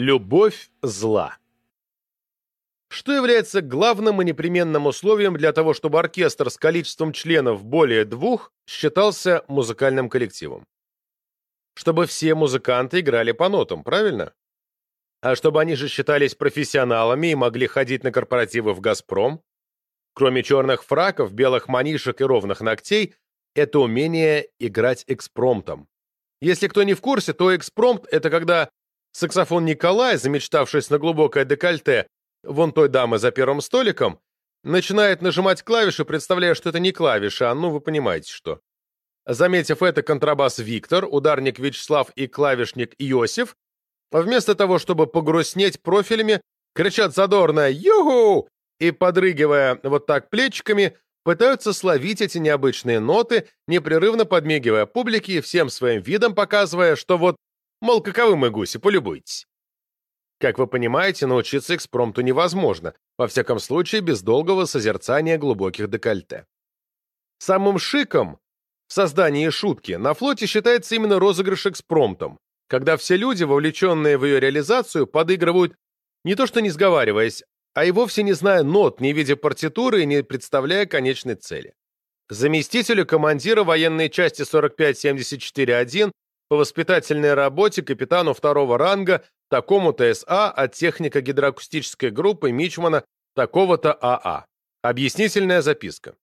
Любовь зла. Что является главным и непременным условием для того, чтобы оркестр с количеством членов более двух считался музыкальным коллективом? Чтобы все музыканты играли по нотам, правильно? А чтобы они же считались профессионалами и могли ходить на корпоративы в «Газпром»? Кроме черных фраков, белых манишек и ровных ногтей, это умение играть экспромтом. Если кто не в курсе, то экспромт — это когда Саксофон Николай, замечтавшись на глубокое декольте вон той дамы за первым столиком, начинает нажимать клавиши, представляя, что это не клавиши, а ну вы понимаете что. Заметив это, контрабас Виктор, ударник Вячеслав и клавишник Иосиф, вместо того, чтобы погрустнеть профилями, кричат задорно «Юху!» и, подрыгивая вот так плечиками, пытаются словить эти необычные ноты, непрерывно подмигивая публике и всем своим видом показывая, что вот Мол, каковы мы гуси, полюбуйтесь. Как вы понимаете, научиться экспромту невозможно, во всяком случае без долгого созерцания глубоких декольте. Самым шиком в создании шутки на флоте считается именно розыгрыш экспромтом, когда все люди, вовлеченные в ее реализацию, подыгрывают не то что не сговариваясь, а и вовсе не зная нот, не видя партитуры и не представляя конечной цели. Заместителю командира военной части 45-74-1 по воспитательной работе капитану второго ранга такому-то СА от техника гидроакустической группы Мичмана такого-то АА. Объяснительная записка.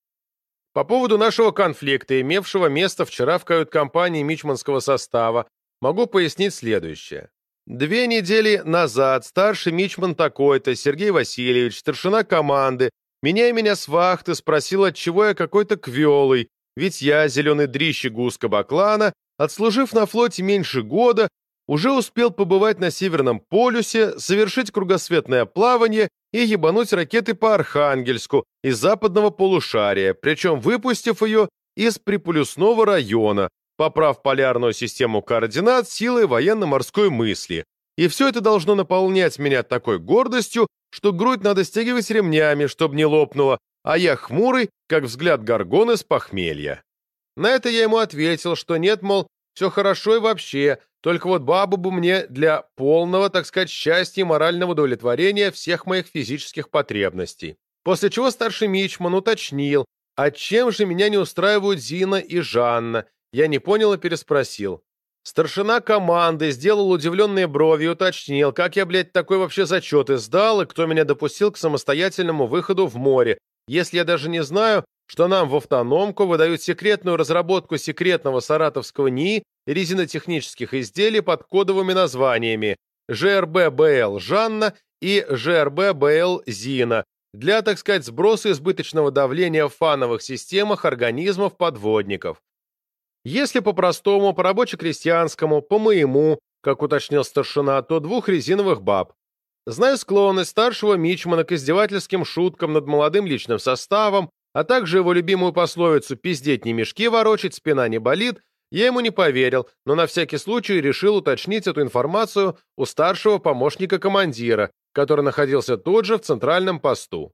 По поводу нашего конфликта, имевшего место вчера в кают-компании мичманского состава, могу пояснить следующее. Две недели назад старший мичман такой-то, Сергей Васильевич, старшина команды, меня и меня с вахты спросил, отчего я какой-то квелый, ведь я, зеленый дрищи гуска Баклана, отслужив на флоте меньше года, уже успел побывать на Северном полюсе, совершить кругосветное плавание и ебануть ракеты по Архангельску из западного полушария, причем выпустив ее из приполюсного района, поправ полярную систему координат силой военно-морской мысли. И все это должно наполнять меня такой гордостью, что грудь надо стягивать ремнями, чтобы не лопнула, а я хмурый, как взгляд горгоны с похмелья. На это я ему ответил, что нет, мол, все хорошо и вообще, только вот бабу бы мне для полного, так сказать, счастья и морального удовлетворения всех моих физических потребностей. После чего старший Мичман уточнил, а чем же меня не устраивают Зина и Жанна? Я не понял и переспросил. Старшина команды сделал удивленные брови и уточнил, как я, блядь, такой вообще зачеты сдал и кто меня допустил к самостоятельному выходу в море, если я даже не знаю, что нам в автономку выдают секретную разработку секретного саратовского НИИ резинотехнических изделий под кодовыми названиями ЖРБ-БЛ «Жанна» и ЖРБ-БЛ «Зина» для, так сказать, сброса избыточного давления в фановых системах организмов-подводников. Если по-простому, по-рабоче-крестьянскому, по-моему, как уточнил старшина, то двух резиновых баб. Знаю склонность старшего мичмана к издевательским шуткам над молодым личным составом, а также его любимую пословицу «пиздеть не мешки ворочать, спина не болит», я ему не поверил, но на всякий случай решил уточнить эту информацию у старшего помощника командира, который находился тут же в центральном посту.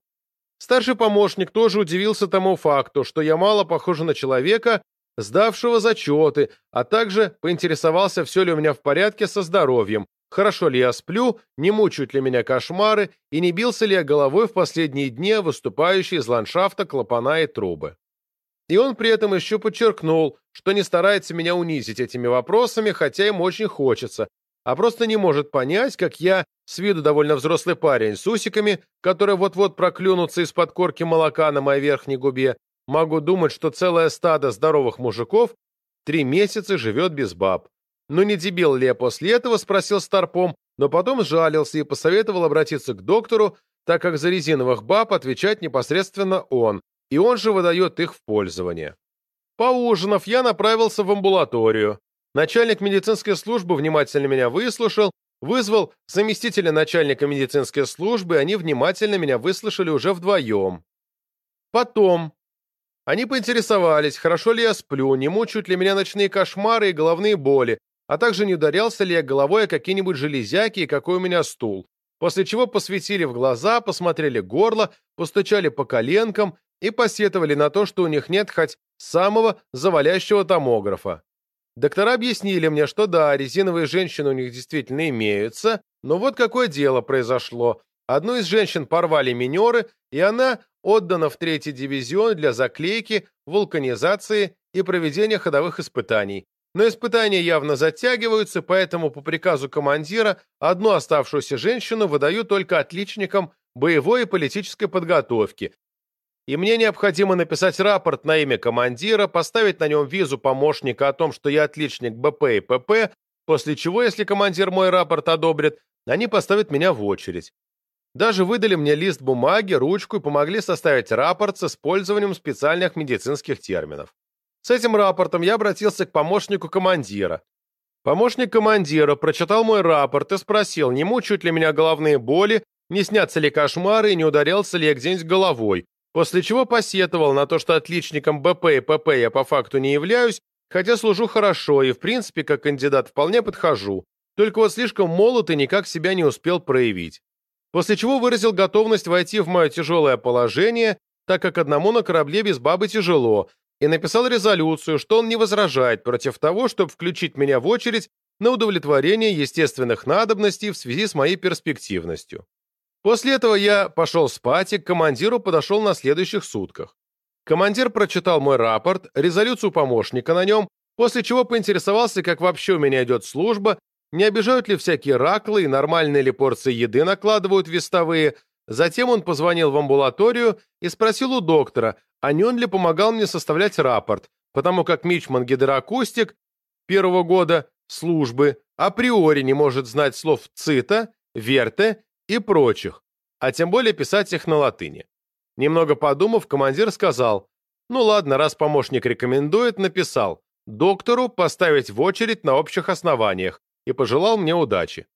Старший помощник тоже удивился тому факту, что я мало похожа на человека, сдавшего зачеты, а также поинтересовался, все ли у меня в порядке со здоровьем, хорошо ли я сплю, не мучают ли меня кошмары и не бился ли я головой в последние дни, выступающие из ландшафта клапана и трубы. И он при этом еще подчеркнул, что не старается меня унизить этими вопросами, хотя им очень хочется, а просто не может понять, как я, с виду довольно взрослый парень с усиками, которые вот-вот проклюнутся из-под корки молока на моей верхней губе, могу думать, что целое стадо здоровых мужиков три месяца живет без баб. Ну не дебил ли я после этого, спросил Старпом, но потом сжалился и посоветовал обратиться к доктору, так как за резиновых баб отвечать непосредственно он, и он же выдает их в пользование. Поужинав, я направился в амбулаторию. Начальник медицинской службы внимательно меня выслушал, вызвал заместителя начальника медицинской службы, и они внимательно меня выслушали уже вдвоем. Потом они поинтересовались, хорошо ли я сплю, не мучают ли меня ночные кошмары и головные боли, а также не ударялся ли я головой о какие-нибудь железяки и какой у меня стул, после чего посветили в глаза, посмотрели горло, постучали по коленкам и посетовали на то, что у них нет хоть самого завалящего томографа. Доктора объяснили мне, что да, резиновые женщины у них действительно имеются, Но вот какое дело произошло. Одну из женщин порвали минеры, и она отдана в третий дивизион для заклейки, вулканизации и проведения ходовых испытаний. Но испытания явно затягиваются, поэтому по приказу командира одну оставшуюся женщину выдаю только отличникам боевой и политической подготовки. И мне необходимо написать рапорт на имя командира, поставить на нем визу помощника о том, что я отличник БП и ПП, после чего, если командир мой рапорт одобрит, они поставят меня в очередь. Даже выдали мне лист бумаги, ручку и помогли составить рапорт с использованием специальных медицинских терминов. С этим рапортом я обратился к помощнику командира. Помощник командира прочитал мой рапорт и спросил, не мучают ли меня головные боли, не снятся ли кошмары и не ударялся ли я где-нибудь головой, после чего посетовал на то, что отличником БП и ПП я по факту не являюсь, хотя служу хорошо и, в принципе, как кандидат вполне подхожу, только вот слишком молод и никак себя не успел проявить после чего выразил готовность войти в мое тяжелое положение, так как одному на корабле без бабы тяжело, и написал резолюцию, что он не возражает против того, чтобы включить меня в очередь на удовлетворение естественных надобностей в связи с моей перспективностью. После этого я пошел спать и к командиру подошел на следующих сутках. Командир прочитал мой рапорт, резолюцию помощника на нем, после чего поинтересовался, как вообще у меня идет служба не обижают ли всякие раклы и нормальные ли порции еды накладывают вестовые. Затем он позвонил в амбулаторию и спросил у доктора, а не он ли помогал мне составлять рапорт, потому как Мичман гидроакустик первого года службы априори не может знать слов «цита», «верте» и прочих, а тем более писать их на латыни. Немного подумав, командир сказал, ну ладно, раз помощник рекомендует, написал, доктору поставить в очередь на общих основаниях, и пожелал мне удачи.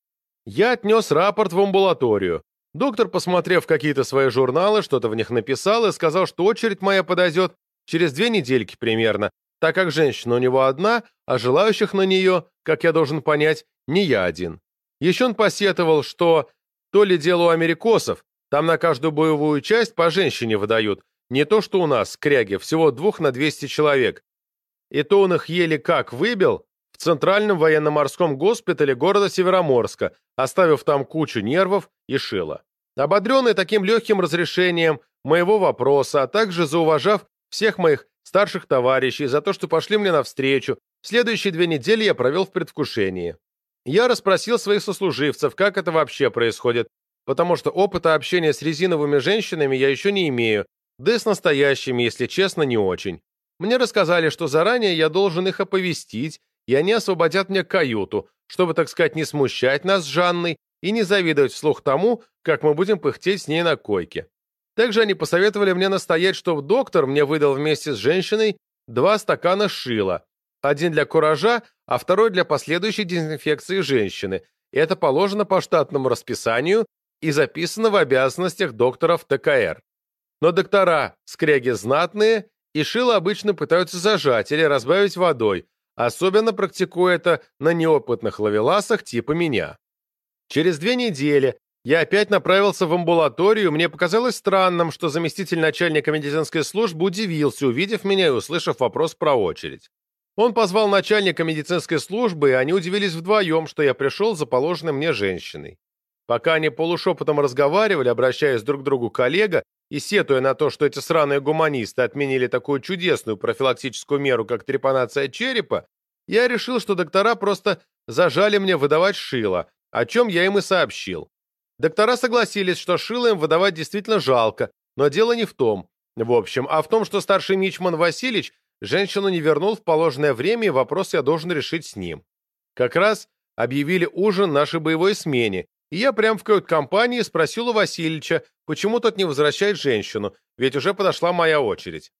Я отнес рапорт в амбулаторию. Доктор, посмотрев какие-то свои журналы, что-то в них написал и сказал, что очередь моя подойдет через две недельки примерно, так как женщина у него одна, а желающих на нее, как я должен понять, не я один. Еще он посетовал, что то ли дело у америкосов, там на каждую боевую часть по женщине выдают, не то что у нас, кряги, всего двух на 200 человек. И то он их еле как выбил, в Центральном военно-морском госпитале города Североморска, оставив там кучу нервов и шила. Ободренный таким легким разрешением моего вопроса, а также зауважав всех моих старших товарищей за то, что пошли мне навстречу, следующие две недели я провел в предвкушении. Я расспросил своих сослуживцев, как это вообще происходит, потому что опыта общения с резиновыми женщинами я еще не имею, да и с настоящими, если честно, не очень. Мне рассказали, что заранее я должен их оповестить, и они освободят мне каюту, чтобы, так сказать, не смущать нас с Жанной и не завидовать вслух тому, как мы будем пыхтеть с ней на койке. Также они посоветовали мне настоять, чтобы доктор мне выдал вместе с женщиной два стакана шила, один для куража, а второй для последующей дезинфекции женщины. Это положено по штатному расписанию и записано в обязанностях докторов ТКР. Но доктора скряги знатные, и шило обычно пытаются зажать или разбавить водой, Особенно практикую это на неопытных ловеласах типа меня. Через две недели я опять направился в амбулаторию, мне показалось странным, что заместитель начальника медицинской службы удивился, увидев меня и услышав вопрос про очередь. Он позвал начальника медицинской службы, и они удивились вдвоем, что я пришел за положенной мне женщиной. Пока они полушепотом разговаривали, обращаясь друг к другу коллега, и сетуя на то, что эти сраные гуманисты отменили такую чудесную профилактическую меру, как трепанация черепа, я решил, что доктора просто зажали мне выдавать шило, о чем я им и сообщил. Доктора согласились, что шило им выдавать действительно жалко, но дело не в том. В общем, а в том, что старший мичман Васильевич женщину не вернул в положенное время, и вопрос я должен решить с ним. Как раз объявили ужин нашей боевой смене, и я прямо в кают-компании спросил у Васильевича, почему тот не возвращает женщину, ведь уже подошла моя очередь.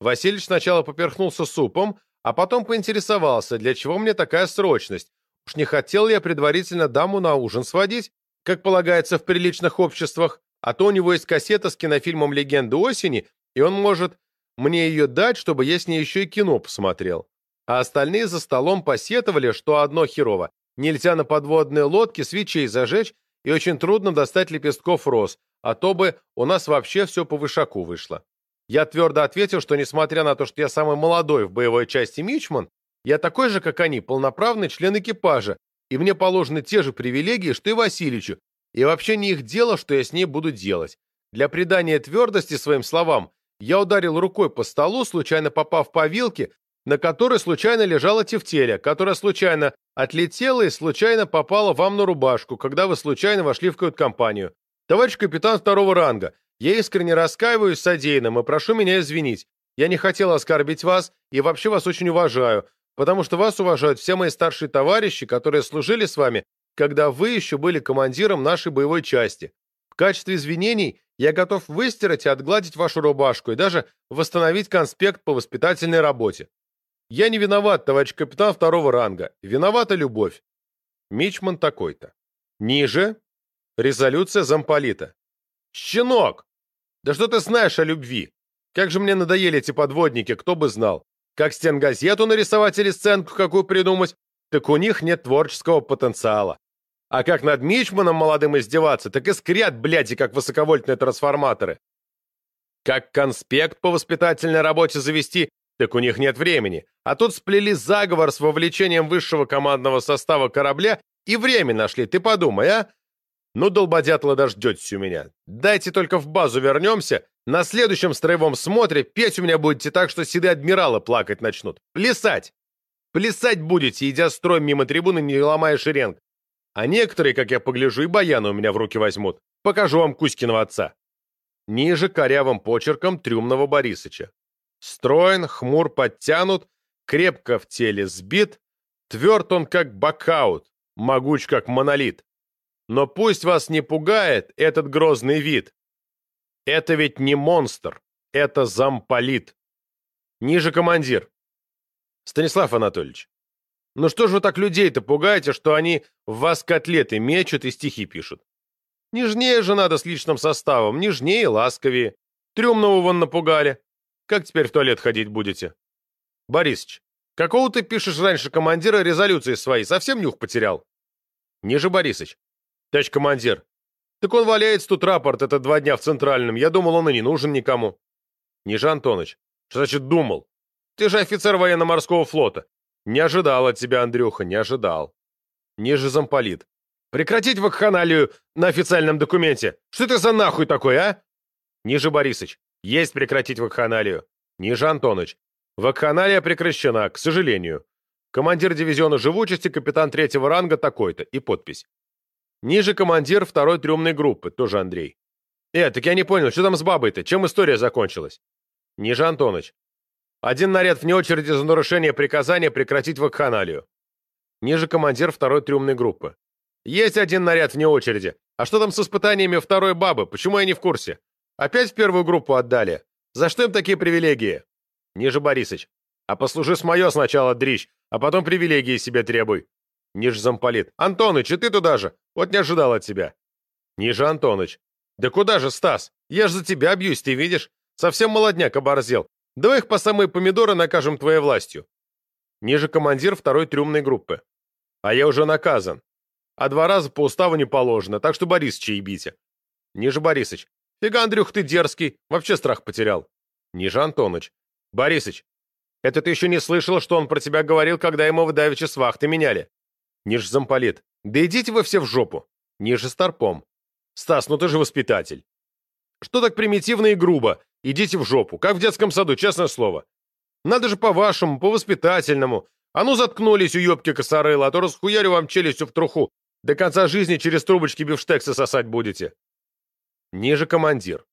Васильевич сначала поперхнулся супом, а потом поинтересовался, для чего мне такая срочность. Уж не хотел я предварительно даму на ужин сводить, как полагается в приличных обществах, а то у него есть кассета с кинофильмом «Легенды осени», и он может мне ее дать, чтобы я с ней еще и кино посмотрел. А остальные за столом посетовали, что одно херово. Нельзя на подводные лодки свечей зажечь, и очень трудно достать лепестков роз, а то бы у нас вообще все по вышаку вышло. Я твердо ответил, что несмотря на то, что я самый молодой в боевой части Мичман, я такой же, как они, полноправный член экипажа, и мне положены те же привилегии, что и Васильичу, и вообще не их дело, что я с ней буду делать. Для придания твердости своим словам я ударил рукой по столу, случайно попав по вилке, на которой случайно лежала тефтеля, которая случайно отлетела и случайно попала вам на рубашку, когда вы случайно вошли в кают-компанию. Товарищ капитан второго ранга, я искренне раскаиваюсь содеянным и прошу меня извинить. Я не хотел оскорбить вас и вообще вас очень уважаю, потому что вас уважают все мои старшие товарищи, которые служили с вами, когда вы еще были командиром нашей боевой части. В качестве извинений я готов выстирать и отгладить вашу рубашку и даже восстановить конспект по воспитательной работе. Я не виноват, товарищ капитан второго ранга. Виновата любовь. Мичман такой-то. Ниже. Резолюция замполита. Щенок! Да что ты знаешь о любви? Как же мне надоели эти подводники, кто бы знал. Как стенгазету нарисовать или сценку какую придумать, так у них нет творческого потенциала. А как над Мичманом молодым издеваться, так искрят, блядь, и как высоковольтные трансформаторы. Как конспект по воспитательной работе завести, так у них нет времени. А тут сплели заговор с вовлечением высшего командного состава корабля и время нашли, ты подумай, а? Ну, долбодятло дождетесь у меня. Дайте только в базу вернемся, на следующем строевом смотре петь у меня будете так, что седые адмиралы плакать начнут. Плясать! Плясать будете, идя строем мимо трибуны, не ломая шеренг. А некоторые, как я погляжу, и баяны у меня в руки возьмут. Покажу вам Кузькиного отца. Ниже корявым почерком трюмного Борисыча. Строен, хмур, подтянут, крепко в теле сбит, тверд он как бакаут, могуч как монолит. Но пусть вас не пугает этот грозный вид. Это ведь не монстр, это замполит. Ниже командир. Станислав Анатольевич, ну что же вы так людей-то пугаете, что они в вас котлеты мечут и стихи пишут? Нежнее же надо с личным составом, нежнее и ласковее. Трюмного вон напугали. Как теперь в туалет ходить будете? Борисыч, какого ты пишешь раньше командира резолюции своей? Совсем нюх потерял? Ниже Борисыч. Товарищ командир, так он валяется тут рапорт, это два дня в Центральном. Я думал, он и не нужен никому. Ниже Антоныч. Что значит думал? Ты же офицер военно-морского флота. Не ожидал от тебя, Андрюха, не ожидал. Ниже замполит. Прекратить вакханалию на официальном документе. Что это за нахуй такой, а? Ниже Борисыч. Есть прекратить вакханалию. Ниже Антоныч. Вакханалия прекращена, к сожалению. Командир дивизиона живучести, капитан третьего ранга такой-то. И подпись. Ниже командир второй трюмной группы, тоже Андрей. Э, так я не понял, что там с бабой-то? Чем история закончилась? Ниже Антоныч. Один наряд вне очереди за нарушение приказания прекратить вакханалию. Ниже командир второй трюмной группы. Есть один наряд вне очереди. А что там с испытаниями второй бабы? Почему я не в курсе? Опять в первую группу отдали? За что им такие привилегии? Ниже Борисыч. А послужи с мое сначала, дрищ, а потом привилегии себе требуй. Ниже замполит. Антоныч, и ты туда же. Вот не ожидал от тебя. Ниже Антоныч. Да куда же, Стас? Я ж за тебя бьюсь, ты видишь? Совсем молодняк оборзел. Давай их по самые помидоры накажем твоей властью. Ниже командир второй трюмной группы. А я уже наказан. А два раза по уставу не положено, так что Борисыча ебите. Ниже Борисыч. Фига, Андрюх, ты дерзкий. Вообще страх потерял. Ниже Антоныч. Борисыч, это ты еще не слышал, что он про тебя говорил, когда ему в давеча с вахты меняли? Ниже замполит. Да идите вы все в жопу. Ниже старпом. Стас, ну ты же воспитатель. Что так примитивно и грубо? Идите в жопу. Как в детском саду, честное слово. Надо же по-вашему, по-воспитательному. А ну заткнулись, уебки косорыла, а то расхуярю вам челюстью в труху. До конца жизни через трубочки бифштексы сосать будете. Ниже командир.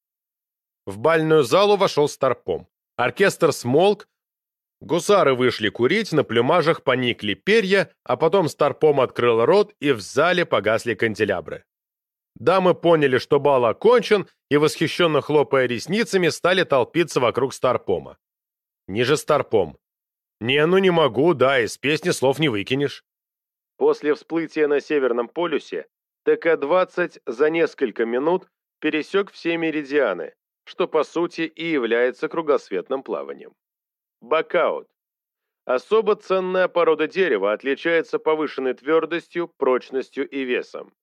В бальную залу вошел старпом. Оркестр смолк, гусары вышли курить, на плюмажах поникли перья, а потом старпом открыл рот, и в зале погасли канделябры. Дамы поняли, что бал окончен, и, восхищенно хлопая ресницами, стали толпиться вокруг старпома. Ниже старпом. «Не, ну не могу, да, из песни слов не выкинешь». После всплытия на Северном полюсе ТК-20 за несколько минут пересек все меридианы, что по сути и является кругосветным плаванием. Бакаут. Особо ценная порода дерева отличается повышенной твердостью, прочностью и весом.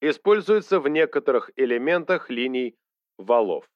Используется в некоторых элементах линий валов.